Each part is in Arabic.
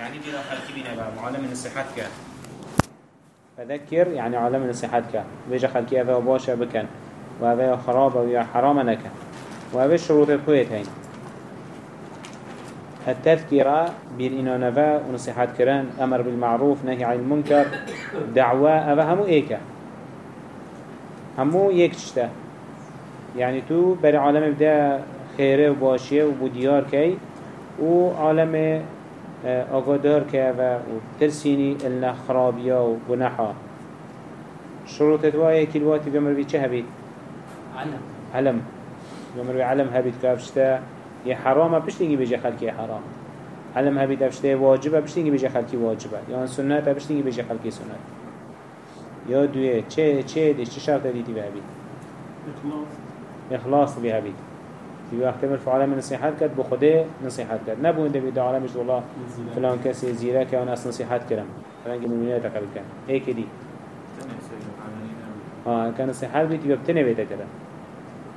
يعني بلا خلقي بنا بقى عالم النصيحات فذكر يعني عالم النصيحات كا بيجا خلقي هذا باشا بكن وهذا خراب ويا حرام نكا وهذا الشروط الكويت هين. التذكرة بالإنا نفا ونصيحات كران أمر بالمعروف نهي عن المنكر دعوة أفا همو إيكا همو يكشتا يعني تو بري عالم بدا خيره وباشيه وبوديار كي وعالم آقادار که و ترسيني إلا خرابيا وگناحا شروط دوايا كيلواتي بيمر بي چه هبيت؟ علم. علم. بيمر بي علم هبيت كافشتا يا حرامه بشتيني بيجي خلقي حرام. علم هبيت افشتا واجبه بشتيني بيجي خلقي واجبه يا سنة بشتيني بيجي خلقي سنة يا دوية چه چه ديش چه شرط ديتي بهبيت؟ إخلاص. إخلاص بهبيت تبي احتمال في عالم نصيحات كد بخده نصيحات كد نبو انت بيدا عالم مش والله فلان كسي زيرا كان ناس نصيحات كرم فلان جميلات قبل كان هيك دي آه كان نصيحات بيت يبقى بتني بيتا كده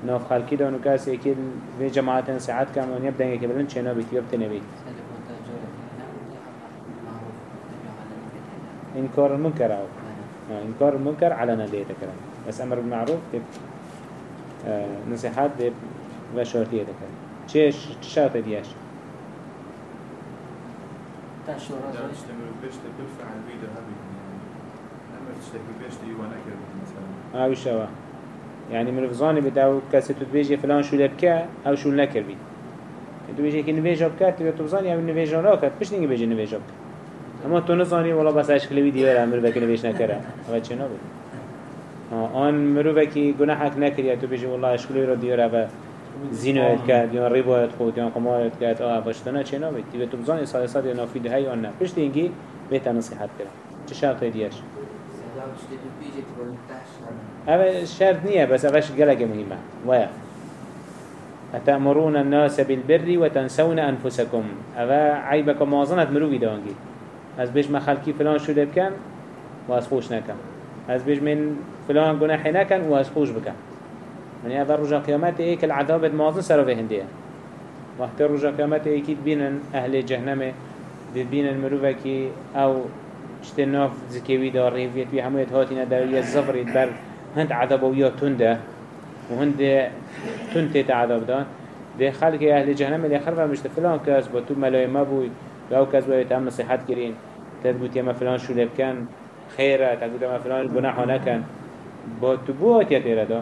ناف خالكي دانو كاس أكيد في جماعات نصيحات كم ونيا بدن يك بلن چنا بيت يبقى بتني بيت انكار المنكر آو. آه انكار المنكر على نديتا كرم بس أمر بالمعروف آه نصيحات و شرطیه ایده چه چه شرط دیگه شرط دیگه شرط دیگه شرط دیگه شرط دیگه یعنی من فزانی یعنی به دو کسی تو بیچه فلان شو لب که او شو نکر بی. تو بیچه که نویج آب کرد تو تو فزانی همین نویج را کرد پس نیگی بیچه نویج آب کرد. اما تو نزانی ولاد با سعیش کلی بیدی ولی مرد بکی نویج نکرده. اول چی نبود؟ آن مرد بکی گناه حق تو بیچه ولاد اشکلی رو دیار و. زینایت کرد یا ربایت خود یا قمارت کرد. آه باشتنا چه نامید دیگه تو بزانی سال سال یا نافید هی یا نه. پشت اینگی بهت نصیحت کرد چه شرط دیش اوه شرط نیه بس اوش گلگ مهمه. ویا أتأمرون الناس بالبر وتنسون أنفسكم أبا عيبك مازنت مروي دانجي از بيج ما خلقي فلان شو لبكن واز خوش نكن از بيج من فلان گناحي نكن واز خوش بكن يعني هذا رجع قيامات ايك العذاب الماضي سروا في هندية. وقت رجع قيامات ايكيد بينن أهل جهنم بينن مروفكي أو اشتناف زكيوي دار ريفيت بي همويت هاتينا دارية الزفر يتبر. هند عذاب ويا تنده. وهند تنتي تعذاب دان ده خلق أهل جهنم اللي خربا مشت فلان كاس بتو ملاي ما بوي لو كاس بوي تام نصيحات كرين تثبت يما فلان شو لبكان خيرة تقول يما فلان جناح نكن بتو بوات تيرا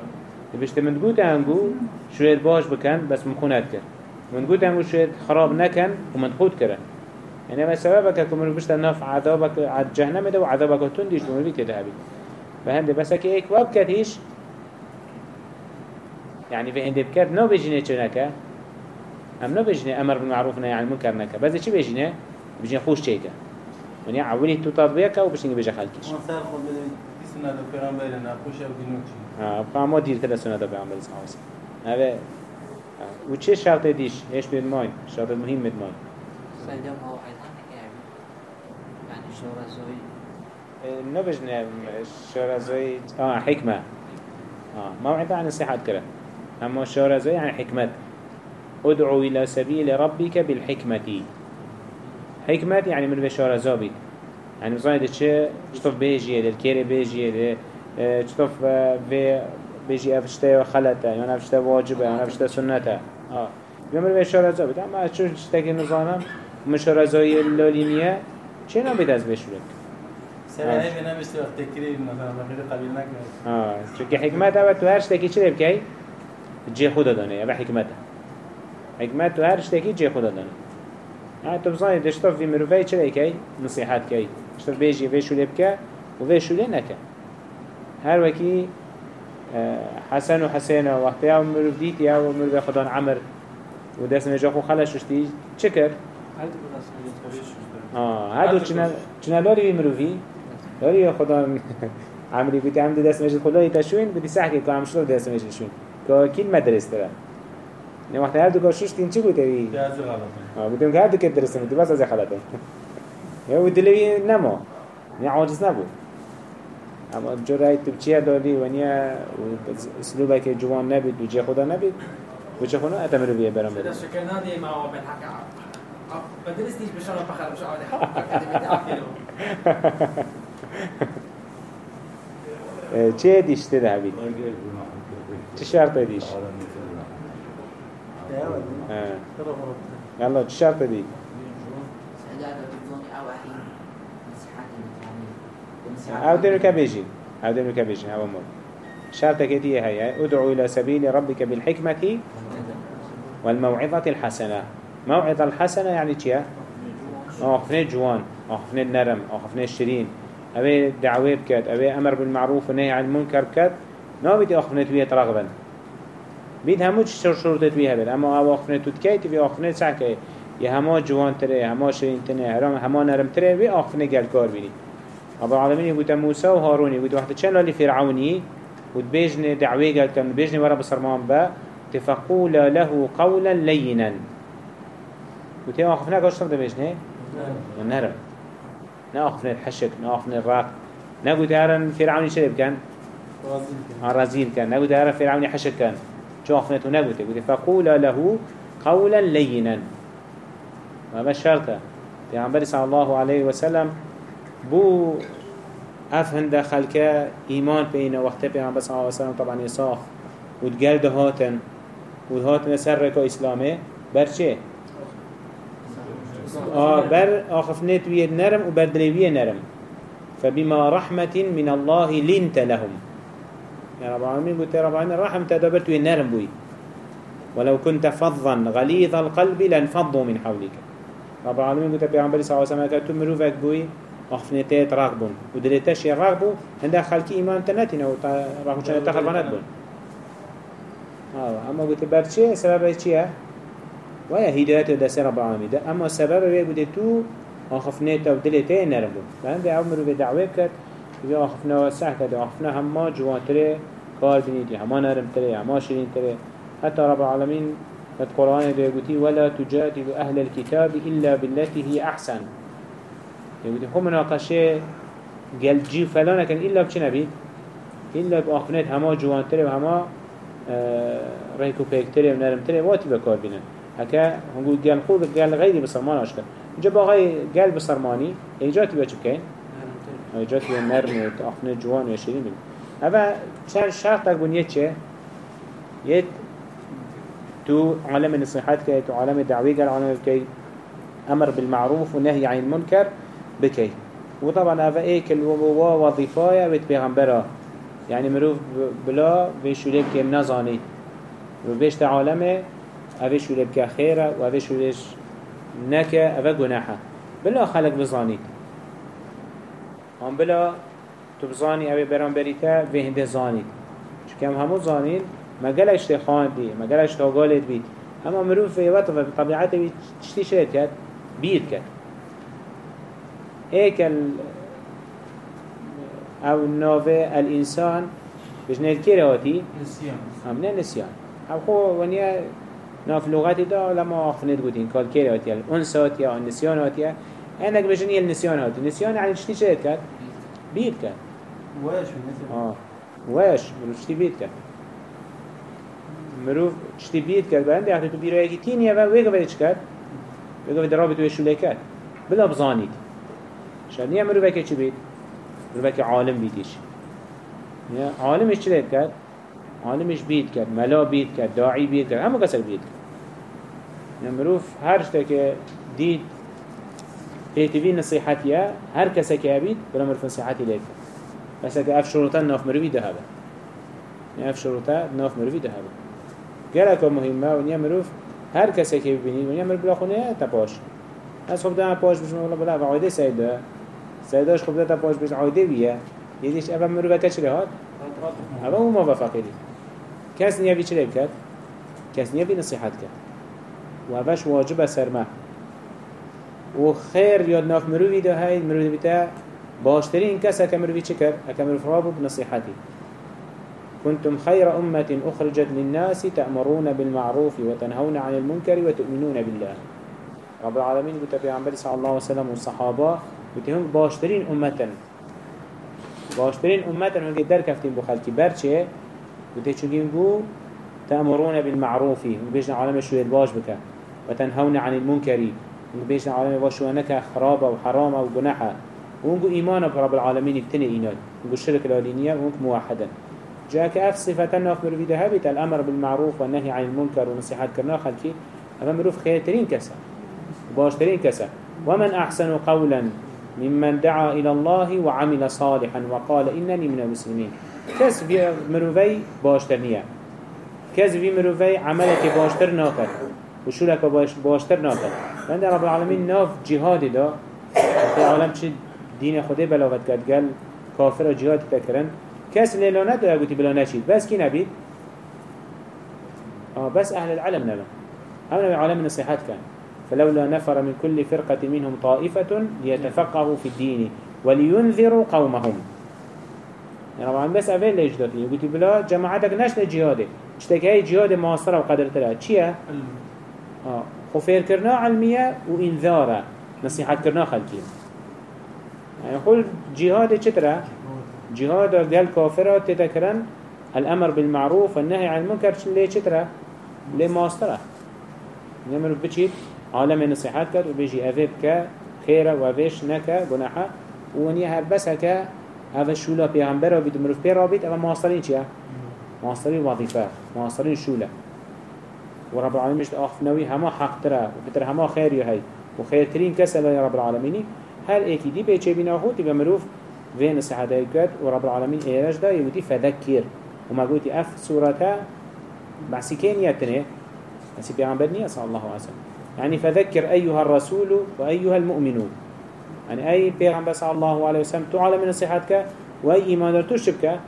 ده بشت من تقول هنگو شوية باش بكن بس مخونات كر من تقول هنگو شوية خراب نكن ومن خود كرن يعني ما سببك كمن بشت نف عذابك عد جهنم ده وعذابك تنديش بمن بيت يذهبي فهند بس كي ايك واب كتيش يعني في هند بكت نو بيجيني چنكا ام نو بيجيني أمر بالمعروف نهي عن نكا بس چي بيجيني بيجيني خوش چيكا يعني عولي تو وبشتنجي بيجي خلقش مثلا خود سنة دو أو دینو چی آه فما دير تلا سنة دا بيعمل سعوس هذا وچه شرط ديش إيش بيد ماي شرط مهم بيد ماي سيدم هو أيضا يعني يعني شورا زوي نبجنا شورزوي آه حكمة آه موعظة عن الصحة كره اما شورزوي عن حكمة ادعو إلى سبيل ربك بالحكمة. حكمة يعني من بشورزو بيت يعني بزاني ده چه چطف بيجيه ده الكيري بيجيه ده چطف و افشته و وخلته یا أفشته واجبه یا أفشته سنته. آه. يمر اما از چون أشوف شتكي نظامم؟ مشارة زایی اللاليمية چه نبید از بشوره سرانه بینم بنامشتی وقت تکریر مثلا بخیر قبیل نکنه آه. چونکه حکمت اول تو هر شتکی چه بکی؟ جه خدا دانه. و حکمت. حکمت تو هر شتکی جه خدا دانه. تو بزنی دشتاف وی مروفه چه بکی؟ نصیحت کی؟ دشتاف بیجی وی شوله بکه و شوله نکه. هر وکی حسن و حسین و وقتی او مروف دیت یا و مروف خدا عمر و دست نجا خو خلش شتی چه کرد؟ چنا چنا لاری بی مروفی؟ لاری خدا عملی بیتی هم دست مجد خدا یتشوین بدی سحکی که همشلو دست مجد شوین. که کیل مدرس تره. نه وقتی هر دو کاشوش تین چی بوده بی؟ بودیم که هر دو که درسته میدی بس از خلاته یا بود دلوی نما. نه عاجز نبود. اما جرای تو چیه دادی و نیا که جوان نبید و جه خدا نبید و چه خونه اتمر رو بیه برام. بده شده شکر نادی ما و بن حق. عرب بدرست نیش بشان رو بخرم شو آده چه دیش ده بید؟ چه شرط دیش؟ الله چه شرط دیش؟ أو دنو كبيجين أو دنو كبيجين أو مر شرط كتير هي ادعو إلى سبيل ربك بالحكمة والموعظة الحسنة. موعظة الحسنة يعني چيا آخفنه جوان آخفنه نرم آخفنه شرين أبي دعوة بكت أبي أمر بالمعروف ونهي عن المنكر بكت. نا بيتي آخفنه تويت رغبا. بيت همو شر شرطة تويها بل أما أو آخفنه تتكي تبي آخفنه سعكي يا هما جوان تري هما شرين هرام هما نرم تري بي آخفنه قال كار بيني. رب العالمين يقول موسى وهارون يقول واحد چند لالي فرعوني وتبيجن دعوة قال كان بيجن ورا بصرمان با تفقول له قولا لينا وتي آخفنه قاش تبدا بيجنه النهر ناخفنا الحشك ناخفنا الراق نقول تهرن فرعون شرب كان رزيل كان نقول تهرن فرعون حشك كان شو أخفنته نقول تقول فقول له قولا لينا ما بس شرطه پیامبر صلى الله عليه وسلم بو افهن داخل که ایمان بینه وقتی پیامبر صلی الله علیه وسلم طبعا يصاخ وتقال دهاتن وهاتن سر ركا اسلامه برچه آه بر آخفنت ويه نرم وبر دلوية نرم فبما رحمة من الله لنت لهم. يا رب العالمين قلت يا رب العالمين رحمة تدبرت ويه نرم بوي ولو كنت فظا غليظ القلب لانفضوا من حولك. رب العالمين قلت يا عمبالي صلى الله عليه وسلم كنت مروفك بوي أخفنتات رغبون ودلتش يرغبوا عند خلقي إيمان تنتنا ورغبوا شان تخربانات بون آه أما قلت برشي سبب چيه ويا هداية دست رب العالمين. ده أما السبب هو بده تو آخفنا تو دلته نرم بود لأن ده عمرو به دعوة کرد بده آخفنا وسع کرد آخفنا هما جوان تره کار بینید هما نرم تره هما شرين تره حتى رب العالمين القرآن يقولي ولا تجادل أهل الكتاب إلا بالتي هي أحسن. يقولي هم مناقشة قال جي فلانا كان إلا بچه نبيد إلا بآخفنات هما جوان تره وهما ريكو بيك تره ونرم تره واتي بكار بینن. هكا هنقول قال خود قال غيري بصرمان أشكال جب غي قال بصرماني إيجاتي بيتش بكين إيجاتي نرم وتأخنا جوان ويشيرين بين هذا شرطك بنيت شيء يت تو عالم النصيحات كي تو عالم الدعوية قال عالم كي أمر بالمعروف والنهي عن المنكر بكي وطبعا هذا إيه كل وظيفة بيت بيغمبرة يعني مروف بلا بيشوليب كي منازاني وبيش تعالمه اوه شو لبكا خيرا و اوه شو لش نكا اوه گناحا بلا خلق بزانيت هم بلا تو بزاني اوه بران بريتا به هنده زانيت چو كم همو زانيت ما قلش تخان دي ما قلش تاقالت بيت اما مروف في بيت چشتي شريت كد بيت كد هيك ال أو نوفي الإنسان بجنه الكيراتي نسيان. هم نسيان. أو خو ونيا ناف لغتی دا لما آخفنت بودین کال کری آتیا الأنس آتیا النسیان آتیا عندك النسیان آتیا نسیان يعني شتی شد کرد؟ بید کرد واش آه. واش؟ مروف شتی بید کرد مروف شتی بید کرد بنده وقتی تو بیرو یکی تینیه و ویگه بده چ کرد؟ ویگه بده رابط ویشوله کرد بلا بزانید شاید نیه مروف که چی بید؟ مروف که عالم بیدیش. عالمش چی کرد؟ عالمش بيت كد ملا بيت كد داعي بيت كد همو كسر بيت كد نمروف هر شتا که دید پیتوی نصیحتیه هر کسی که بید بلا مروف نصیحتی لید بس اگه اف شروطا ناف مروی ده هبه. اف شروطا ناف مروی ده هبه. گلک مهمه و نیا مروف هر کسی که ببینید و نیا مروف بلا خونه تپاش. از خوب ده پاش بشم بلا بلا عایده سیده سیداش خوب ده تپاش بش عایده بیه. یدیش اول مروف کچی هات. اول اون موافقه دی کس نیوی چه کرد؟ کس نیوی نصیحت کرد. و اوش واجب سرمه. و خیر یاد ناف مروی ده های مروی بیتا باشترین کس اکا مروی چه کرد؟ اکا مروی فرابو بنصیحتی كنتم خير أمة أخرجت للناس تأمرون بالمعروف وتنهون عن المنكر وتؤمنون بالله. رب العالمين قلت في عمبالي صلى الله عليه وسلم والصحابة قلت هم باشترين أمة باشترين أمة هم قدر كفتين بخلقي برچه وتي چونكين بو تأمرون بالمعروف. وبيجنا عالم شوية باش بك وتنهون عن المنكر بيش عالم واشوانك خرابة وحرامة وجناحة ونگو إيمانا برب العالمين ونگو الشرك الأولينية ونگو موحدا جاءك أف صفة ناف مروفي دهبت الأمر بالمعروف والنهي عن المنكر ونصيحات كرنا خلقي أما مروف خيرترين كسا وباشترين كسا ومن أحسن قولا. ممن دعا إلى الله وعمل صالحا وقال إنني من المسلمين. كس في مروفي باشترنية كس في مروفي عملك باشتر ناكر وشولك باش باشتر ناكر لأن رب العالمين ناف جهاد دا. في عالم چه دين خده بلاغت کرد قال كافر و جهاد تكرن كس ليلو ندو يقولي بلا نشيد بس كي نبيد آه بس أهل العلم نبا هم نبي عالم نصيحات كان فلولا نفر من كل فرقة منهم طائفة ليتفقهوا في الدين ولينذروا قومهم. يعني طبعا بس أفين ليش دوتي يقولي بلا جماعتك نشنا جهاده اشتك هاي جهاد معاصرة وقدر تلا. چية؟ آه. خفير كرنا علمية وإنذارة. نصيحات كرنا خلقين يعني يقول جهاد چترا؟ جهاد قال كافرة تتكرن. الأمر بالمعروف والنهي عن المنكر ليه چترا؟ ليه ماسترة نمر بچيت؟ عالم نصيحات كر وبيجي أذيب كا خيرة وفيش نكا جناحة ونيا هر بس هكا هذا الشولة بيغمبره بيد مروف بيرابط أما ماسترين چيا ماسترين وظيفة ماسترين شولة. ورب العالمين مش أخف نوي هما حق ترى وبتر هما خير يهي وخير ترين كسل يا رب العالمين هر إيكي دي بيچه بينا هو تبقى مروف؟ في نصيحة يكاد ورب العالمين إيراج دا يقولي فذكر وما قلتي أف سورة بحسي كين يتنه بحسي بيغمبر نية صلى الله وسلم يعني فذكر أيها الرسول وأيها المؤمنون. يعني أي بيغمبر صلى الله عليه وسلم تعالى من نصيحتك وأي إيمان تشبك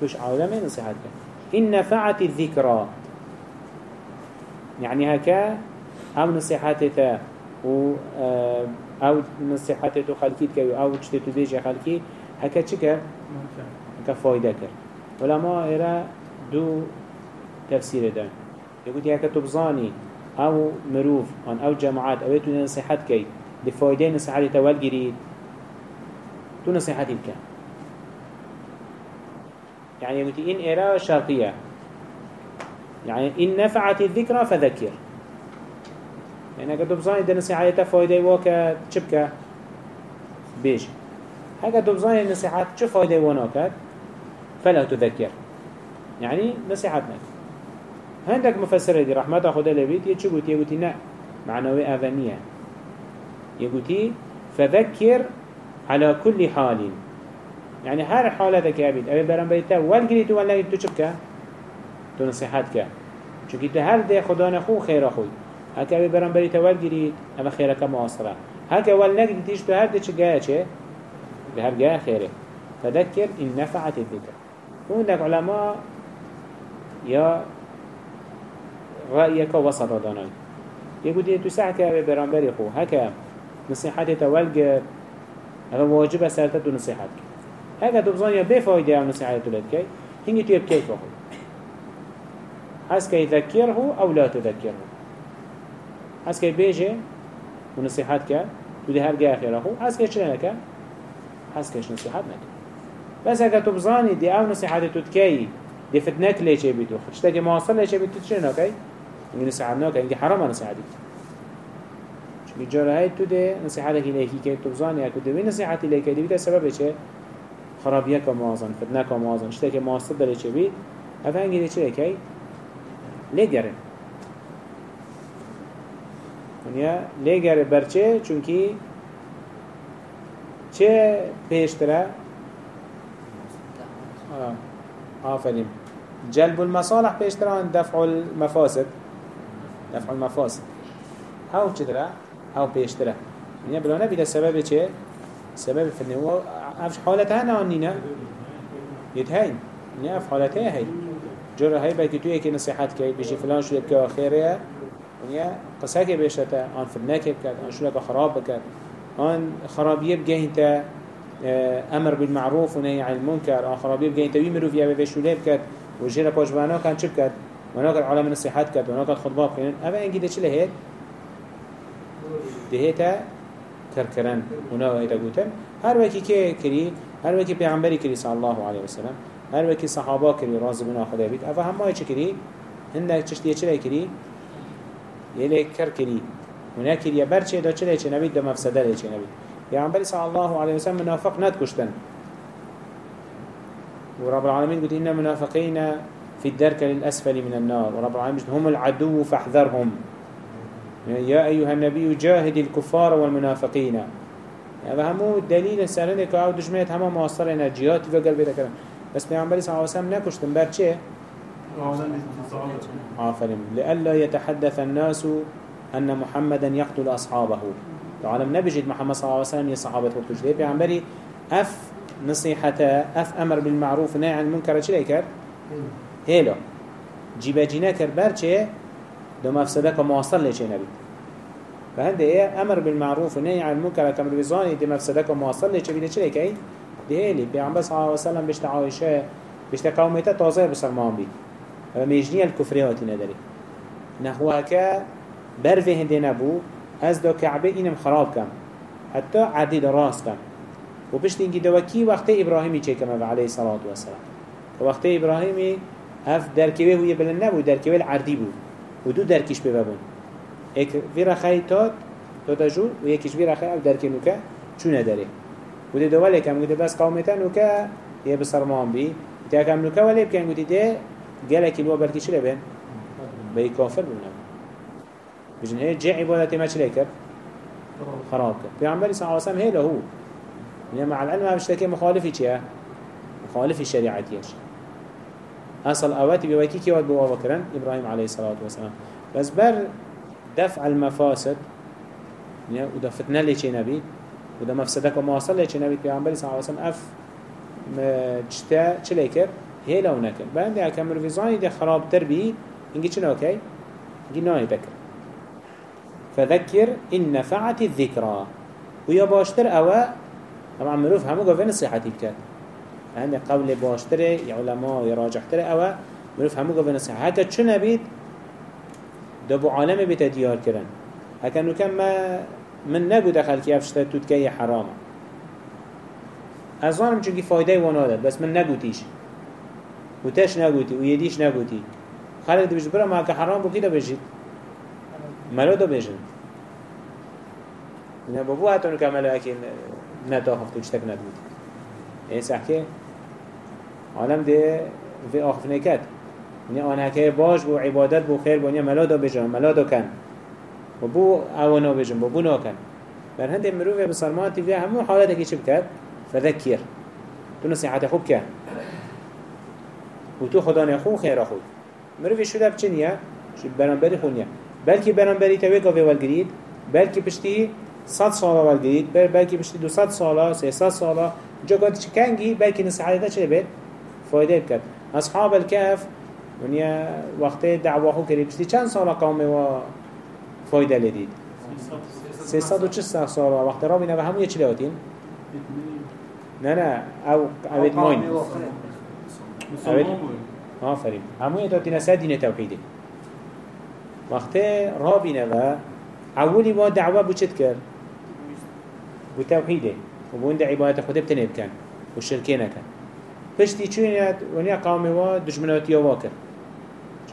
تش عالم من نصيحتك. إن نفعت الذكرى. يعني هكا أو نصيحتك و أو نصيحت تو خلقيت كي أو چته تو بيجي خلقي هكا چكر هكا فايدة كر. ولما إرا دو تفسير دان يقول هكا تبزاني. أو مروف عن أو جماعات أو تو نصيحت كي دي فايدة نصيحت تول جريد تو نصيحت بك يعني يقول إن إرا شرطية يعني إن نفعت الذكرى فذكر يعني اگه دبزانی ده نصیحت فایده واکد چه بکه؟ بیش. اگه دبزانی نصیحت چه فایده وناکد؟ فلا تذكر يعني نصيحت نك هندك مفسر دي رحمة خدا لبيت يتشو قلت؟ يقولي نا معنوي أغنية يقولي فذكر على كل حال. يعني هر حالتك يا بيت أبي برام بيتا والقريت ولا تو شبكة تو نصيحتك شو كي هر ده خدا نخو خير أخوي. هكا أبي برام بري تول جريد أما خيرك معاصرة هكا أول نجد تيش بهر دي چه چه؟ بهر جاية خيره فذكر إن نفعت الذكر. هناك علماء يا رأيك وسط داناي يقول يتو ساعك أبي برام بري خو. هكا نصيحتي تول جر هذا واجب سالتت نصيحتك هكا تبظان يا بفايدة عن نصيحتي تولدك هنجي تيب كيف أخو هس كي يذكره أو لا تذكره هس که بیجه و نصیحت که تو ده هر گه خیره خو. هس که چه نکه؟ هس کهش نصیحت نکه. بس اگه تو بزانی دی أو نصیحت تو تکی دی فتنک لیچه بیتو خشتا که معاصر چه اینگه نصیحت نکه اینگه حرام نصیحتی چون جاره های تو ده که لیکی که تو بزانی اکو دوی نصیحتی لیکی دی بیتا سبب چه خرابیه که موازن فتنة که موازن شتا که معاصر دلیچه بید افا اینگه چه لیکی لگره ونیا لگر برچه چونکی چه؟ پیشتره آفرین. جلب المصالح پیشتره دفع المفاسد. دفع المفاسد هاو چتره هاو پیشتره ونیا بلانه بیده سبب چه سبب فنه و افش حالتها نانینا يتهين ونیا اف حالتها هی جرى هاي بيتي تو يكي نصيحات كي بيجي فلان شو يبكي خيريه ونیا قصه که بشته آن فتنه بکرد آن شلک خراب بکرد آن خرابیه بگه انت أمر بالمعروف و نهی عن المنکر. آن خرابیه بگه انت ویمرو فيها بشوله بکرد و جیره پاشبانا کن چه كان عالم نصيحات كرد وأنا كان خطبه بخيرن أبا إنجي ده چله ده هيتا كركرن. ونا هيتا قوتن هر وكي كي كري هر وكي پیغمبري كري صلى الله عليه وسلم. هر وكي صحابه كري راز بنا خدا بيت. أفا هم ما يچه كري؟ هندك چشتيه چله كري؟ يلي كر كري. ونكر يا برشة دا چلي چه نبيد دا مفسده لي چه نبيد پیغمبر صلى الله عليه وسلم منافق ندكشتن ورب العالمين قلت إن منافقين في الدرك للأسفل من النار. ورب العالمين هم العدو فاحذرهم. يا أيها النبي جاهد الكفار والمنافقين. هذا همو دليل سرنه که آو دشمنت همه معاصر انرژیاتی و قلبی کرن بس پیغمبر صلی الله علیه وسلم نکشتن. بر چه؟ آفرین. لألا يتحدث الناس أن محمدا يقتل أصحابه. العالم نبجد محمد صلى الله عليه وسلم يصحابة وقتش ليه پیغمبری اف نصيحته اف أمر بالمعروف نهي عن المنكر چه؟ هيلو جيبه جينا كر بر چه؟ دو مفسده که معاصر لچه نبید. إيه أمر بالمعروف ونهي عن المنكر كم روزاني دي مفسدك ومواصل لي چبيده چلي كي دي هلي بيعنبر صلى الله عليه وسلم بشت عائشة بشت قوميته تازه بسرمان بي وميجنية الكفريات ندري نحوها برفه هنده نبو از دو كعبه اینم خراب کم. حتى عديد راس کم. و بشت اینگی دوکی وقت ابراهیمی چه کم علیه الصلاة والسلام وقت اف درکوه هوی بلن نبو درکوه العردی بود و دو درکش ببون ایک ویرا خی تاد تادا جو و یکیش ویرا خی أو درکی نوکه چونه داره و ده دوله کم گوده بس قومتا نوکه یه بسرمان بی. تا کم نوکه ولی بکن گوده ده گله کلوا برکی چه لبن؟ بی کافر بونه بجن هی جه عبادتی ما چه کرد؟ خراب کرد. پیغمبری صلی اللہ علیہ وسلم هیله هو يعني مع العلم هم اشتكي مخالفي چيه؟ مخالفي شريعتيش أصل أواتي بواكي كي واد بوا بكرن إبراهيم عليه الصلاة والسلام. بس بر دفع المفاسد يعني وده فتنة چه نبي وده مفسدك اللي چه نبي پیغمبر صلى الله عليه وسلم اف جتا چه لیکر هیلا و نکر بعد اکا مروفیزانی ده خراب تر بی اینگی چه نوکی؟ اینگی ناهی بکر. فذكر إن نفعت الذكرى ويا باشتر أوا طبعا مروف همو قفين الصحتي بكات هند قول باشتره یا علماء یا راجحتره اوه مروف همو گفت نصیحه حتی چو نبید دبو عالم بیت دیار کرن هکن کم من نگو دخل که افشته تود که حرامه از آنم چونکی فایده وانا داد بس من نگو تیش. و تش نگو تی و یدیش نگو تی خلق دبیش برا ما که حرام بو کی دا بجید ملو نه بابو حتی نو که ملو اکی نتاخفت و چتک ندود این سحکه عالم ده في آخف نكت نی آن که باش بو عبادت بو خیر بو ملا دا بجن ملا دا کن. و بو آوانا بجن بو بو ناکن. بر هنده مروفه بسرمان تیوی همون حالت اکی چه بکرد؟ فذکر. تو نصیحت خوب که. و تو خدا نخون خیر خود. مروفه شده بچه نیه؟ شد برانبری خون نیه. بلکه برانبری توی گاوه والگرید بلکه پشتی صد ساله والگرید بلکه پشتی دو صد ساله سه صد ساله جا قد چه کنگی؟ بلکه نصیحت چه بید؟ فایده بکرد اصحاب الكهف ونیا وقت دعواه کردی پشتی چند سال قوم و فایده لدید سیصد و چه سال وقت را بینه و همون یه چی لاتین نه نه أو اوید ماین اوید آفرین. همون یه تاتین سر دین توحیده. وقت را بینه و اولی با دعوه بو چت کرد؟ بو توحیده. و بو اند عبادت خود پشتی چونیت ونیا قوم و دشمناتی وا کرد.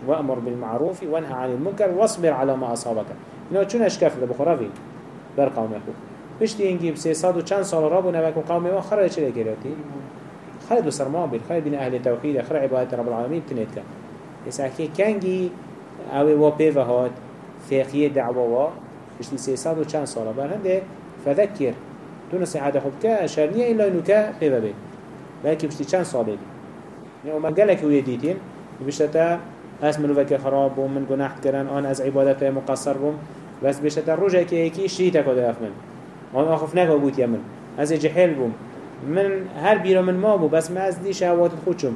وأمر بالمعروف وانهى عن المنكر واصبر على ما أصابك. إنه چون أشكاف ده بخرافي بر قومه بشتي إنجي بسيصاد وچان صال رابو نباك وقومه وخرج چلي كيراتي خالد بسرمان بير خالد بين أهل التوحيد خرج عبادة رب العالمين تنيت كان يساكي كانجي أو و بيفا هاد فيقية دعوة و بشتي سيصاد وچان صال بر هنده فذكر دون سعادة خبك شرنية إلا إنك بيفا بي بلكي بشتي چان صال بي يعني وما قالك ويديتين بشتا اس مروفك خراب بوم من گناه کرن آن از عبادت مقصر بوم بس بشت الرجع که یکی شیطه کده اف من. آن آخف نگه بود یمن از جحل بوم. من هر بیرا من ما بو بس ما از دی شهوات خود شم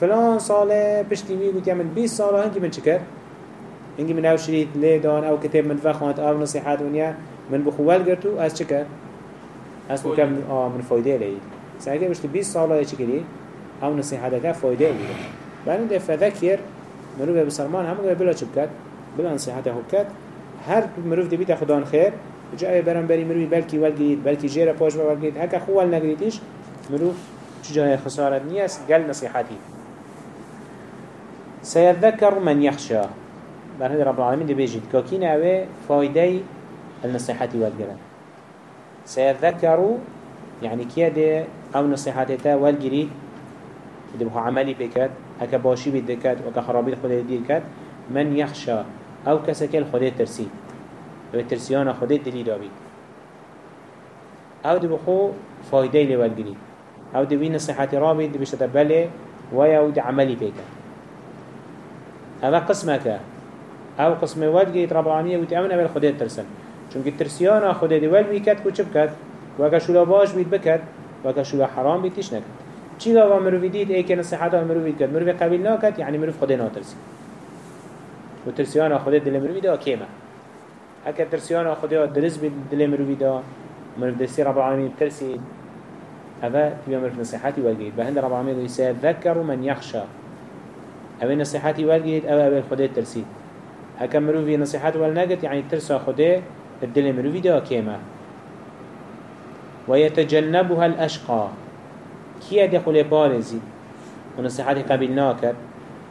فلان ساله پشتی می بود یمن 20 ساله هنگی من چکر هنگی من أو شريط لیدان أو کتاب من فخوانت أو نصیحات ونیا من بخوال گرتو از چکر از مکم آه من فایده لید سعیده بشت 20 ساله چکری أو نصیحاتك فایده لید بعد فذكر مروف بسرمان هم قال بلا چبكت بلا نصيحته هكت هر مروف دبيت خدان خير جاء برام بري مروف بلكي والجيد بلكي جيرا باش والجيد هكا خوال نجريتيش مروف جاء خسارة نياس قال نصيحتي سيذكر من يخشى هذا رب العالمين دي بيجيت كاكين اوه فايدة النصيحة والجرا سيذكروا يعني كيا دي أو نصيحتها والجري دي بخو عملي بكات هكا باشي بيدكات وكا خرابي خده ديكات من يخشى أو كسكل خده ترسي أو ترسيانا خده دلي دابي أو دي بخو فايده لي والجري أو دي بي نصيحتي رابي دي بشتبالي ويا ودي عملي بكات هذا قسمك أو قسم والجري رب العالمين وتأمن أبل خده ترسن. چونك ترسيانا خده دي والبيكات كو چبكات وكا شولا باش بيت بكات وكا شولا حرام بيت تيش نكت چی گاوا مروی دید ای که نصیحت ها مروی کرد مروی قبیل نکرد یعنی مروی خود ناترسی. و ترسیان خود دل مروی دا کیمه اکه ترسیان خود درس بید دل مروی دا مروی دستی رب العالمین بترسید هذا تبي مروی نصیحتی والجيد بهند رب العالمين يسذكر من يخشى أبي نصيحتي والجيد أو أبي خده ترسيد هكا مروي نصيحت والنجت يعني ترسى خده الدل مروي دا كيما ويتجنبها الأشقى. كيه دخل بارزي؟ ونصيحتي قبل ناكر.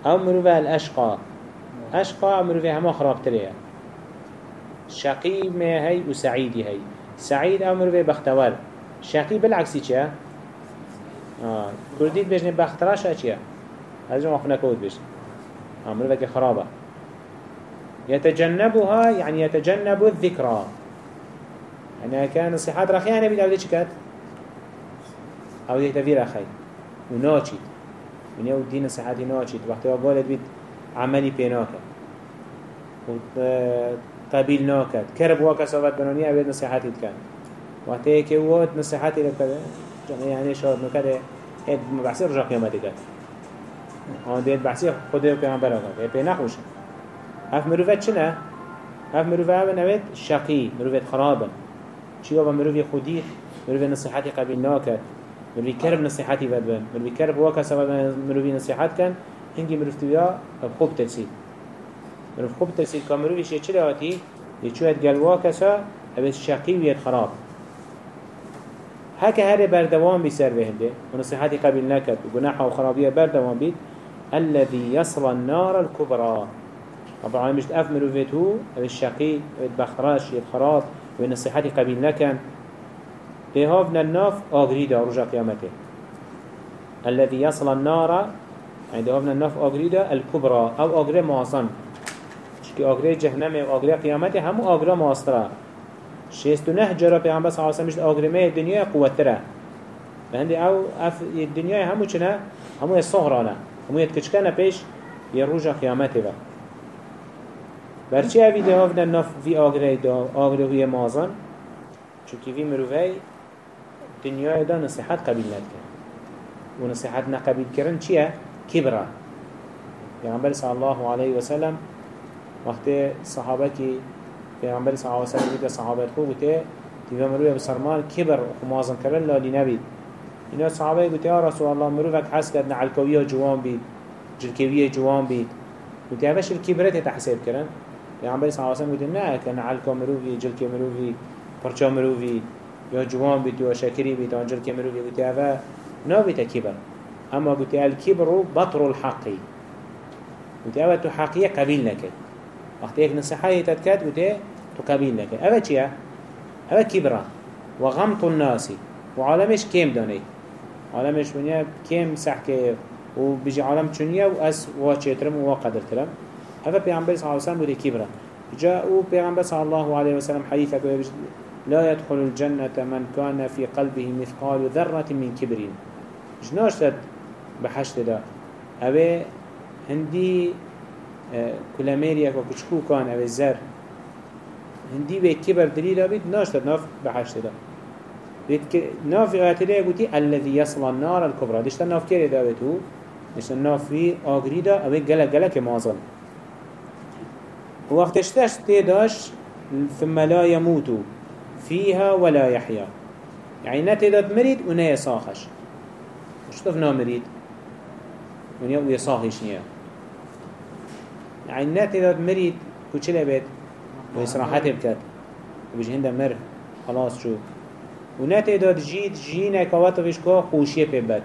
أو مروفة الأشقى. أشقى مروفة هما خراب تريه شقي ما هي وسعيدي هي. سعيد أو مروفة بختور شقي بالعكس چه آه. كرديت بجنه بختراش چه هذا ما خنا كود بيش آه مروفة خرابه يتجنبها يعني يتجنب الذكرى. يعني كان نصيحات رخيانة بيد أولي چكت أو ده تفير أخي وناچيد من يو دين صحتي ناچيد وقتی قالت بيت عملي بيناكد وقبيل ناكد كرب واكا صفت بناني أبيد نصيحتي تكن وقتی که وقت نصيحتي لكده يعني شاد نكده هيد بحثي رجع قيامتي كد آن ديت بحثي خده پیغمبر آقا هي پی نخوشه هف مروفت چنه؟ هف مروفت هف نوید شقی مروفت خرابن چی با مروفت خودی؟ مروفت نصیحتی قبیل ناکد مروي كرب نصيحتي بدبن مروي كرب واكا سبب مروي نصيحت كان هنجي مروفتويا خوب ترسيد مروف خوب ترسيد كان مروي شيء چلي هاتي يچوهد قل واكسا أبس شقي ويد خراب. هكا هذا بردوان بيسر بهنده. ونصيحتي قبل نكت وقناحة وخرابية بردوان بيت الذي يصل النار الكبرى طبعا مش تأف مروفيتو أبس شقي أبس بخراش يد خراب ونصيحتي قبل نكن تهافنا الناف آغريدا رجع قيامته. الذي يصل النار يعني تهافنا الناف آغريدا الكبرى أو آغري معصن شكي آغري جهنم و آغري قيامته همو آغري معصرة شيستو نه جرى پیغمبر صلى الله وسلم مشت آغري مه الدنيا قوتره. فهندي أو اف الدنيا همو چنه؟ همو الصغرانه همو يتكشكنا پیش يروجع قيامته با برچه اوی دهافنا الناف في آغري دا آغري هي معصن چونكي في مروفي دنیای دا نصیحت قبیل ندکن و نصیحت نقبیل کرن چیه؟ کبره پیغمبر صلی الله علیه و سلم وقتی صحابه کی پیغمبر صلی الله علیه و سلم بیده صحابه خو بوده تیوه مروی بسرمان کبر خمازن کرن لالی نبید اینا صحابه گوته یا رسول الله مروفک حس کرد نعلکویه جوان بید جلکویه جوان بید گوته اوش الكبرت تحسب کرن پیغمبر صلی الله علیه و سلم گوته نه که نعلکو مروفی جلکو مروفی پرچا مروفی یا جوان بید یا شکری بید آنجل که مروی گوتی اوه نابیت کبر اما گوتی الکبر بطر الحقی گوتی اوه تو حقیه قبیل نکد وقتی یک نصحه تدکد گوتی تو قبیل نکد اوه چیه؟ اوه کبره و عالمش کم دانه عالمش ونیا کم سحکه و عالم چونیه؟ و از واچه قدر ترم هذا پیغمبر صلی الله علیه وسلم بوده کبره جاء پیغمبر صلی الله علیه وسلم حدیثه که لا يدخل الجنة من كان في قلبه مثقال ذرة من كبر. جناشتت بحشت دا. اوه هندي آه، كلاميريا وكشكو كان اوه زر. هندي به كبر دليل بيت ناشتت ناف بحشت دا. ناف آتليه قلتي؟ الذي يصل النار الكبرى. دشتا ناف كيري دابتو دشتا ناف في آقري دا. اوه قلق قلق مازل وقتشتش تيداش ثم لا يموتوا فيها ولا يحيا. يعني نتداد مريد ونا يصاخش مش طفنا مريد؟ ونيا ويصاخش نيا يعني نتداد مريد كوشلا بيت ويسراحات بكت وبيج هنده مر. خلاص شو. ونتداد جيد جينا كواتفش كو خوشيه ببت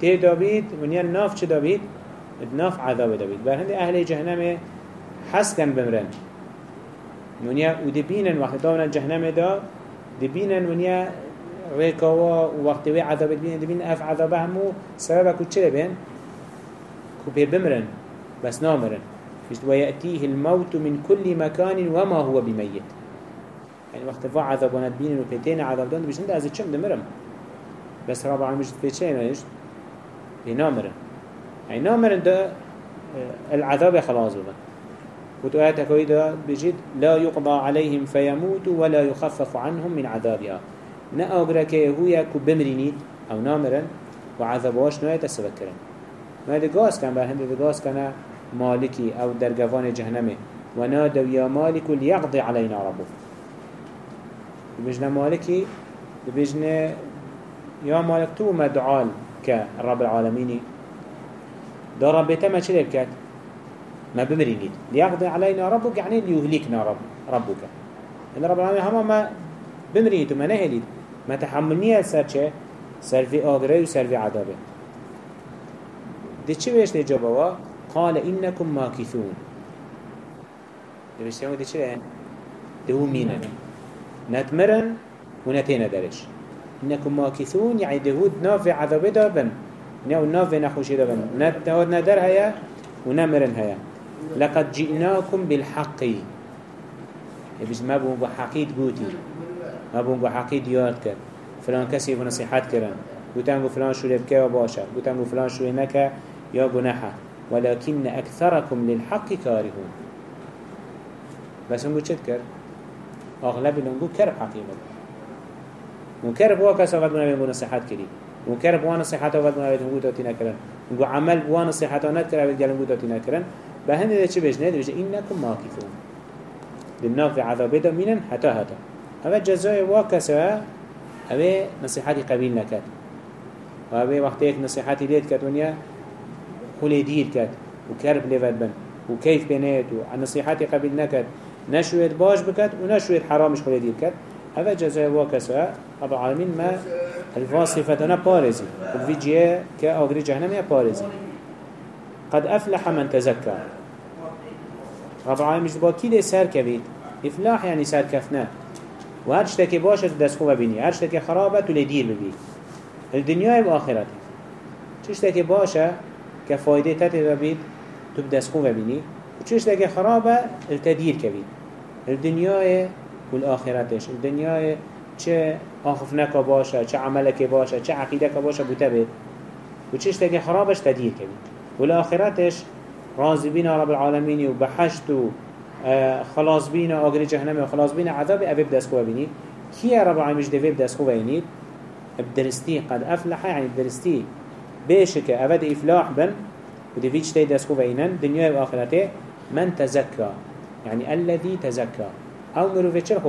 تي دابيد ونيا ناف چه دابيد ناف عذاب دابيد بر هنده أهل جهنم حس كان بمرن. ونیا و دبینن وقت داونا جهنم دا دبینن ونیا ویکاوا و وقت وی عذاب دبینن دبینن اف عذاب همو سبب کو چه بین کو بیر بمرن بس نامرن. فيش ويأتيه الموت من كل مكان وما هو بميت يعني وقت فا عذاب وندبين وبيتين عذاب دون بيش نده از چم دمرم؟ بس رب العالمين مش بيتشين إيش بنامرن يعني نامرن ده العذاب خلاص ببن وتؤيات كوي ده بجد لا يقضى عليهم فيموتوا ولا يخفف عنهم من عذابها نا أغرك هو كو بمرينيد أو نامرن وعذابواش نوية تسبكرن. ما ده قاس كان بهند ده قاس كان مالكي أو درجوان جهنمه ونادوا يا مالك ليقضي علينا ربك بجنا مالكي بجنا يا مالك تو مدعال كرب العالمين ربيته ما شلي بكات ما بمرينيد ليقضي علينا ربك يعني ليهلكنا رب ربك. إن رب العالمين هما ما بمرينيد وما نهليد ما تحملنيه سر چه سر في آغره وسر في عذابه. دي چه بيش دي جوابا قال إنكم ماكثون. دي بيش دي چه دهو مينن نتمرن ونتين درش إنكم ماكثون يعني دهود نافع عذابه دابن. نو نافع نخوشي دابن نتهود ندر هيا ونمرن هيا لقد جئناكم بالحق بس ما بون بحقيد قوتي ما بون بحقيد ياد كر فلان كسي بنصيحات كرن قوتان فلان شو لبكا وباشا قوتان فلان شو نكا يا جناحة ولكن أكثركم للحق كارهون بس هم قلت كر أغلب لهم كرب حقيقة وكرب هو كسا قد بنا بنصيحات كري وكرب وأنا صحته قد بنا بنقول تاتينا كرن وعمل وأنا صحته نذكر قبل قال نقول تاتينا كرن بهند ده چه بجنه ده بجنه إنكم ماكثون. للناف عذاب ده منن حتى حتى هذا جزاء واكسا هذا نصيحتي قبيل نكت وهذا وقت يك نصيحتي ديت كت ونيا خلي دير كت وكرب لفت بن. وكيف بنات ونصيحتي قبيل نكت نشويت باش بكت ونشويت حرامش خلي دير كت هذا جزاء واكسا. رب العالمين ما الفاصفة أنا بارزي وفيجيه كأغري جهنم يا بارزي قد أفلح من تزكى. رب مش با كده سر كبيد إفلاح يعني سر كفنا وهر شتكي باشا تدسخو ببيني هر شتكي خرابة تلدير ببي الدنيا وآخرته تشتكي باشا كفايدة تتبه ببيد تبدسخو ببيني وتشتكي خرابة التدير كبيد الدنيا والآخرتش الدنيا چه آخفنك باشا چه عملك باشا چه عقيدك باشا بتبه وتشتكي خرابش تدير كبيد والآخرتش راضي بينا رب العالمين وبحشت آه، خلاص بينا آقر جهنم وخلاص بينا عذاب أبي بدسكوا بيني كي رب العالمين مش دفي بدسكوا بيني بدرستي قد أفلح يعني بدرستي بيشك أبد إفلاح بن ودفيتش تي دسكوا بينن دنيا وآخرته من تزكى يعني الذي تزكى أو مروفي چل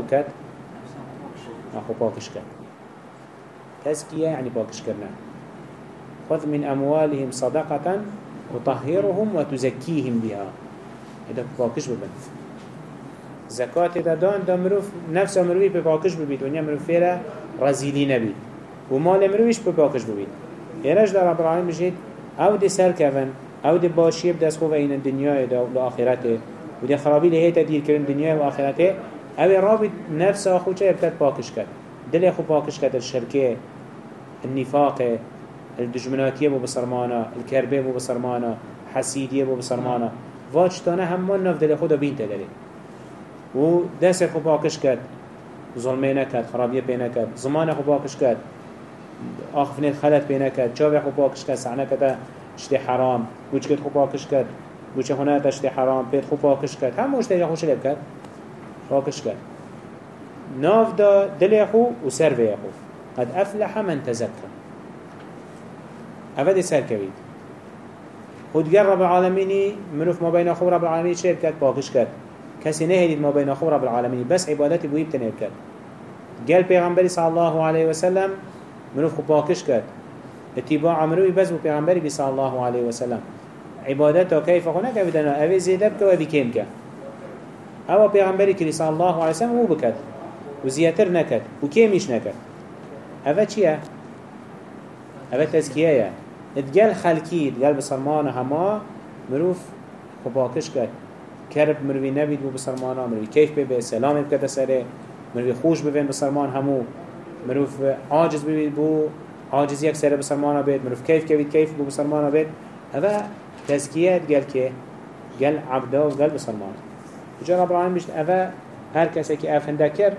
أخو باكش كت تزكية يعني باكش كرنا خذ من أموالهم صدقة تطهرهم وتزكيهم بها. هذا باكش ببن. زكاة دا دان دا مروف نفس مروفي بباكش ببيت. ونيا مروف فيرا رزيلي نبي. ومال مروفيش بباكش ببيت. يرج دا رب العالمين بجيت أو دي سر كفن أو دي باشي بدس خوف اين الدنيا دا لآخرته ودي خرابي لهي تدير كرن الدنيا وآخرته. أو رابط نفس اخو چه يبتد باكش كد دل اخو باكش كد الشركة النفاق الدجمناتية بو بسرمانا الكربة بو بسرمانا حسيدية بو بسرمانا واجتانا همان نف دل خدا بين تدري و دست خو باكش كد ظلمه نكد خرابية بينه كد زمان خو باكش كد آخفنت خلط بينه كد جاوه خو باكش كد سعنه كده اشتي حرام بوچ كد خو باكش كد بوچه هنه تشتي حرام بيت خو باكش كد هم مشتري خوش لب كد باكش كد ناف دا دل خو و خو قد أفلح من تزكى هذا سر كبيد خود رب العالمين منوف ما بين أخو رب العالمين شركة باكش كد كسي نهدید ما بين أخو رب بس عبادتي بويب تنهب كد قال پیغمبری صلى الله عليه وسلم منوف خو باكش كد اتباع مروي بس بو پیغمبری الله عليه وسلم عبادته كيف أبدنا أبي زيدبك وأبي كيمك أو پیغمبری صلى الله عليه وسلم هو بكد وزياتر نكد وكيميش نكد أفا چيه؟ أفا تزكيه اتقال خلقيد قال بسرمان هما مروف خو باكش كد كرب مروي نبيد بو بسرمانا مروي كيف بي سلام بكتا سره مروي خوش ببين بسرمان همو مروف عاجز ببيد بو عاجز يك سره بسرمانا بيت مروف كيف كيف كيف بو بسرمانا بيت هذا تزكيات قال كي قال عبدا وقال بسرمان رب العالمين بيشت هذا هر کسی که اف هنده کر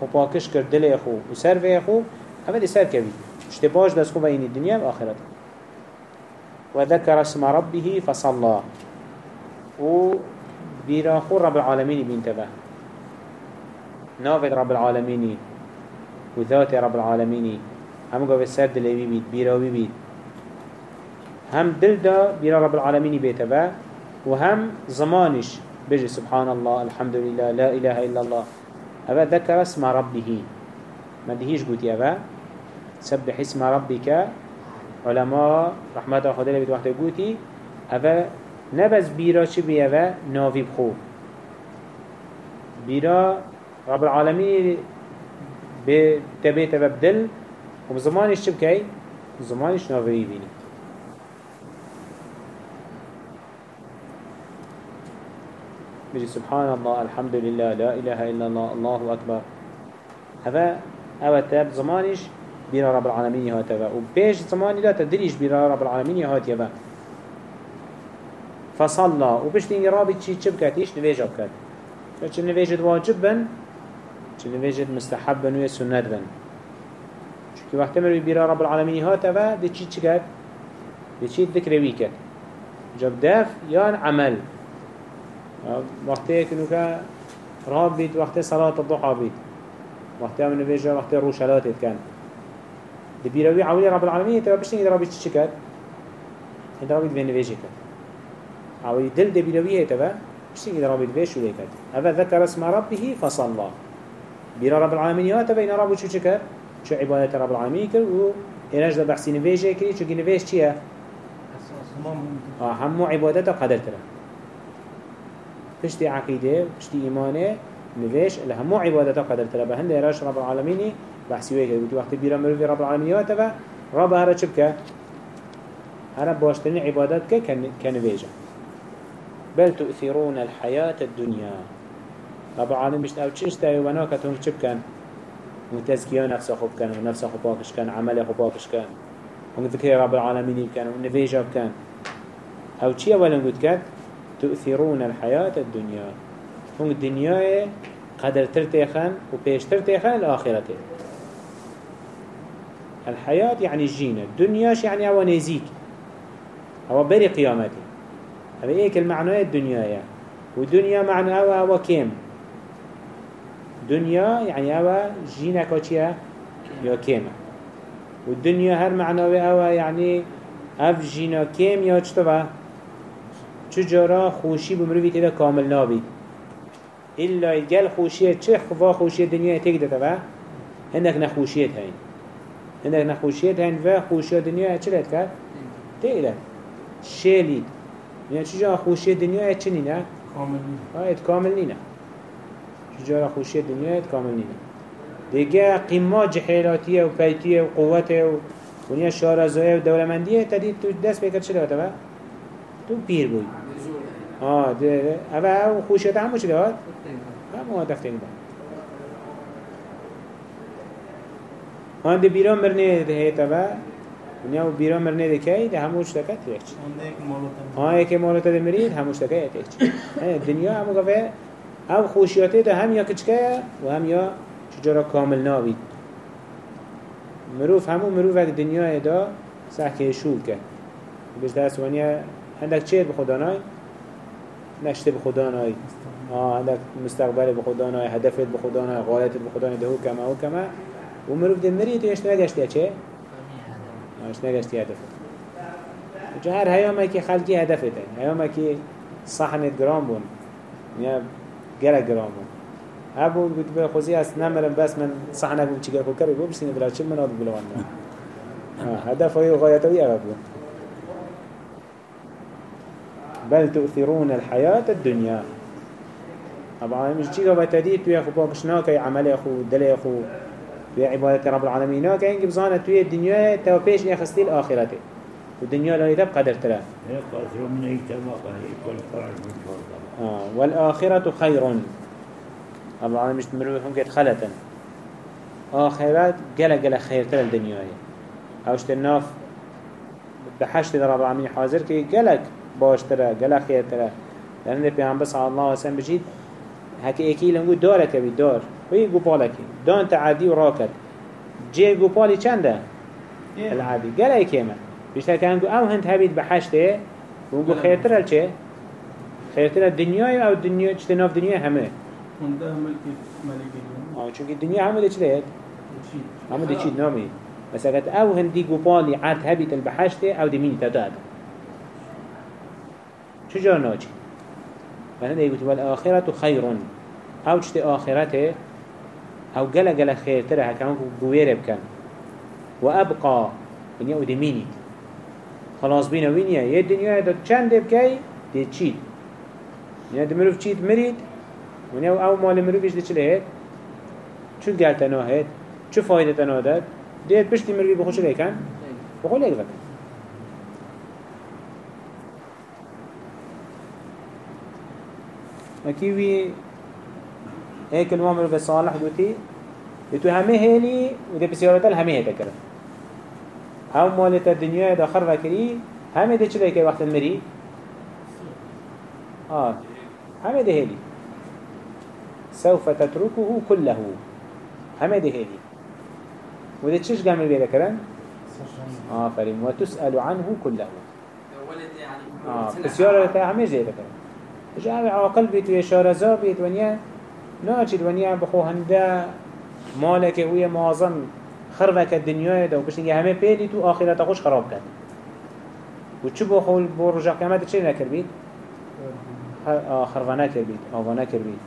خو پاکش کرد دل خو و سر وی خو همه دی سر کبی اشتباش دست خو بین الدنیا و آخرت. و ذکر اسم ربه فصلا. و بیرا خو رب العالمین بین تبه نافد رب العالمين وذات رب العالمين هم قوة سر دلوي بيت بيراوي بيت هم دل دا بيرا رب العالمين بيتبا وهم زمانش بيجي سبحان الله الحمد لله لا إله إلا الله. أبا ذكر اسم ربه. ما دهيش قلت يا أبا. سبح اسم ربك. علماء رحمة الله خدالي بيت وقت قلتي أبا نبز بيرا چه بي أبا؟ نافي بخو. بيرا رب العالمين بتبيت أبا بدل. وبزمانش چه بكي؟ زمانش نافي بيني. بيجي سبحان الله الحمد لله لا إله إلا الله الله أكبر. هذا أو تاب زمانش بيرا رب العالمين هاتفا وبيش زماني لا تدريش بيرا رب العالمين هاتفا فصلى. وبيش تنجي رابي تشي تشبكت إيش نفيجة بكت فش نفيجة واجب بن چه نفيجة مستحب بن ويا سنة بن. چونكي وقت مروي بيرا رب العالمين هاتفا دي تشي تشكت دي تشي ذكر ويكت جب داف يان عمل. وقتی که نوکا راب بید وقتی صلاة الضحى بید. وقتی هم نویجه وقتی روشلاتت کن. دی بیروی عولی رب العالمین تبا بشتنگی در رابید چی کرد؟ هید رابید بین نویجه کرد. عولی دل دی بیروی تبا بشتنگی در رابید بین شوله کرد. اوه ذکر اسم ربه فصلا. بيرا رب العالمين يا تبين رب شو شكر شو عبادة رب العالمين كر و إناش ده بحسي نفيجه كري شو نفيج چيه آه همو عبادته قدر تره پشتی عقیده پشتی ایمانه نویش لهمو عبادتا قدر تلا بهنده راش رب العالمینی بحثی وی که وقت بیرا مروفی رب العالمینی ها تبا رب هره چه بکه هره باشترین عبادت که کنویجه بل تؤثرون الحياة الدنيا رب العالمين بيشت أو چشت ايوانا كتون چه بكن وتزكيه نفسه خوب كان ونفسه خوب باكش كان عمله خوب باكش كان ونذكر رب العالمين كان ونفيجه كان أو چي اولا قد كان تؤثرون الحياة الدنيا. هم الدنيا قدر ترتيخن وبيشتر ترتيخن الآخرة الحياة يعني الجينة الدنيا يعني هو نزيك هو بري قيامتي هذا ايك المعنى الدنيا والدنيا معنى هو هو كيم دنيا يعني هو جينة كوتشيا يا كيمة والدنيا هر معنى هو يعني اف جينا كيم يا چطبه چه جارا خوشی بمروی تیدا کامل نابی. الا گل خوشیه چه خوا خوشی دنیا تک داده و؟ هندک نخوشیت هین هندک نخوشیت هین و خوشی دنیا چه لد کرد؟ تیدا شیلی. یعنی چه جارا خوشی دنیا چه نینه؟ کامل نینه آیت کامل نینه چه جارا خوشی دنیا کامل نینه دیگه قیمه جحیلاتیه و پیتیه و قوته و ونیا شارزایه و دولمندیه تدید تو دست بکر چه لده تو پیر بوی. آه ده او خوشیت همو چی داد؟ همو دفتین با آن ده بیرا مرنه ده هیتا با ونیا و بیرا مرنه ده که ده همو چی دکت یک چی. آه یکی مالتا ده مرید همو چی دکت یک چی. دنیا همو گفه او خوشیاته ده هم یا کچکه و هم یا چجورا کامل ناوید مروف همو مروف اگه دنیا دا سحکه شول که. بس دست ونیا عندك چه بخدا نای. نشته بخدا نای. آه عندك مستقبل بخدا نای هدفت بخدا نای غایت بخدا نای دهو کما و کما و مروف دل مری تو ايش نگشتی چه؟ ايش نگشتی هدفت جا هر هیامه که خلقی هدفت هن هیامه که صحنت گرام بون. یا گره گرام بون. ابو قلت به خوزی است نمرم بس من صحنه بوم چیکار کاری بوم بسینه بلا چه من آدم بلوان هدف های غایت های بون. بل تؤثرون الحياة الدنيا. طبعا مش جيغا بتدي تويا خو باكشنا كي عمل أخو دل أخو تويا عبادة رب العالمين كي إنك بزانا تويا الدنيا تو بيش اخستي الآخرة. والدنيا لا يدب قدر فرض آه. والآخرة خير. العالمين مش تمروا هم قد خلتا آخرات جل جل خير تل الدنيا اوشت الناف بحشت رب العالمين حاضر كي جلك. باش ترى جل خير ترى لأن النبي عم بس على الله وسلم بجيد هكي اكي لنقو دارك بي دار وي قبالك دان تعدي وراكت جي قبالي چنده العادي قال اي كيما بيشتا كان أو هنت هبيت بحشته ونقو خير ترى الچه خير ترى الدنيا أو الدنيا اجتناف دنيا همه ونده ملكي ملكي آه چونك الدنيا همه ده وشي همه ده نامي بس اگه أو هندي قبالي عاد هبيت البحشته أو دميني تداد شو جار ناجي فهنا يقول والآخرة خير. أو چت آخرته؟ أو قلا قلا خير ترى هكذا قوير بكن وأبقى. ونيا ودميني خلاص بينا وينيا يا؟ الدنيا دا چند بكي دي تشيد. يعني دمروف تشيد مريد؟ ونيا أو مال مروف إيش دي چلهت شو قال تناهت شو فايدة تناهت ديت بشتي مروف بخوش ليكن بخوش ليك وكيوي هيك المؤمن بصالح قلتي يتو همه هيلي وده بسيارة همه هيدا كرم. هم مالت الدنيا دا خربه كري همه ده چلي كي وقت المري؟ آه. همه ده هيلي سوف تتركه كله. همه ده هيلي وده چش قامل بيدا كرم؟ آه فريم. وتسأل عنه كله. يعني آه. بسيارة همه زيدا كرم جاء عاقل بيت ويشارزا بيت ونيا ناچید ونیا بخو هنده مالک وی معظم خربك الدنيا ده وبش نيجي همه بيلي تو آخرت خوش خراب کرد. و چو بخو بو رجع قیامت چه نکر بید؟ خربانه کر بید آوانه کر بید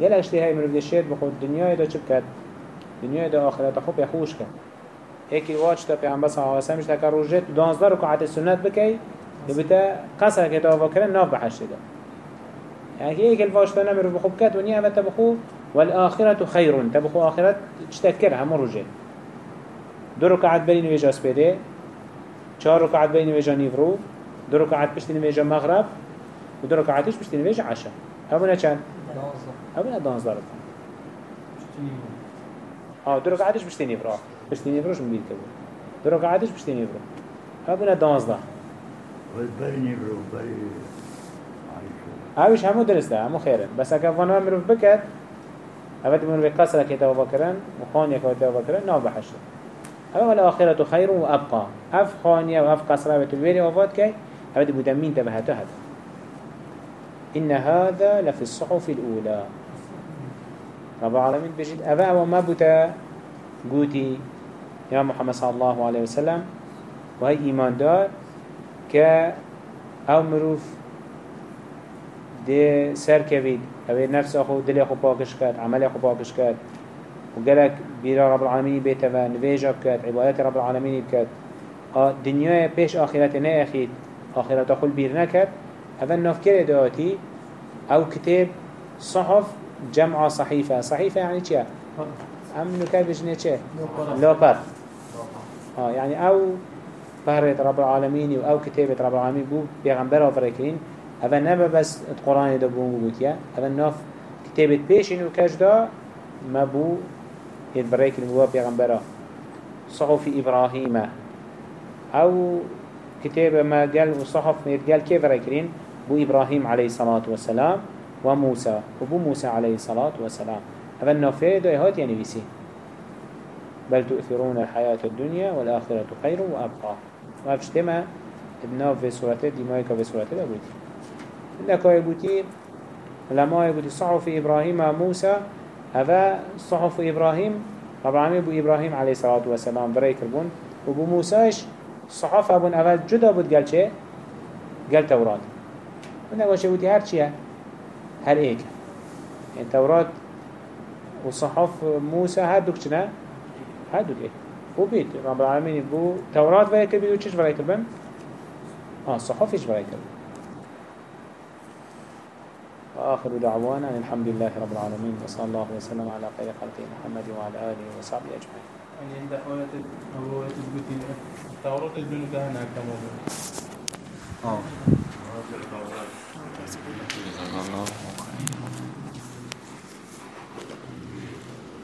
یل اشتی های مروف دشید بخو دنیا ده چه کرد؟ دنیا ده آخرت خوب خوش کرد. ایکی واج تا پیغمبر صلی اللہ علیہ وسلم اشتاک روجت دانزدار رکعت سنت بکی. لبتا قصر که کرن ناف بحشت ده يعني هيك الفاش تنمر بخو بكات ونيا ما تبخو والآخرة خير. تبخو آخرت تشتكر هم رجع دو ركعت بين ويجا سبيدة چهار ركعت بين ويجا نيفرو دو ركعت بشتين ويجا مغرب ودو ركعتش بشتين ويجا عشاء. هبنا چند؟ هبنا دانزدار آه دو ركعتش بشتين نيفرو. بشتين نيفروش مبيل كبو دو ركعتش بشتين نيفرو. هبنا دانزدار والبرني برو بري اوش همو درسته همو خیره. بس اگه وانو مروف بکد اوه مروف قصر که توبا کرن و خانیه که توبا کرن ناو بحشت اوه والآخرة خير و ابقا. اف خانیه و اف قصره و تلویری آفاد که بودن مين تبهتو هد إن هذا لفي الصحف الأولى رب العالمين بجد أبا أو ما بتا قوتي يا محمد صلى الله عليه وسلم وهي إيمان دار ك أو ده سر كبيد اوه نفس اخو دل اخو پاکش کرد عمل اخو پاکش کرد. و گلک بیرا رب العالمین بیتا و نویجا بکد عبادت رب العالمین بکد دنیای پیش آخرت نه اخید آخرت اخو بیر نکد اوه نفکر دعاتی أو كتاب صحف جمع صحيفة صحيفة يعني چه؟ هم نكاد بجنه چه؟ لوبر آه يعني أو بهرة رب العالمين أو كتابة رب العالمين بو بيغمبر وفريكين هذا نبا بس القرآن ده بونغو بوتيا هذا ناف كتابة بيش إنو كاش دا ما بو يتبريك الموا بيغمبرا صحف إبراهيم أو كتابة ما قال وصحف يتقال كيف رايكرين بو إبراهيم عليه الصلاة والسلام وموسى وبو موسى عليه الصلاة والسلام هذا النافع ده هات يعني بيسي بل تؤثرون الحياة الدنيا والآخرة خير وأبقى وابشتما الناف في سورته ديمايكا في سورته ده بودي لك يقولي لما يقولي صحف إبراهيم وموسى. هذا صحف إبراهيم. رب العالمين بو إبراهيم عليه الصلاة والسلام بريك البون. وبو موساش صحف أبون. أول جدا بود قال چه؟ قال توراة. من أقول شيء هر چيه؟ هر إيك؟ يعني توراة وصحف موسى هادوك چنا؟ هادوك إيه. وبيت رب العالمين بو توراة بريك البين وچش بريك البين؟ آه صحفش بريك البين وآخر دعوانا أن الحمد لله رب العالمين وصلى الله وسلم على خير خلقه محمد وعلى آله وصحبه أجمعين. يعني عند حوالة هو تثبتي التوراة البنو كهنا كما آه. جزاك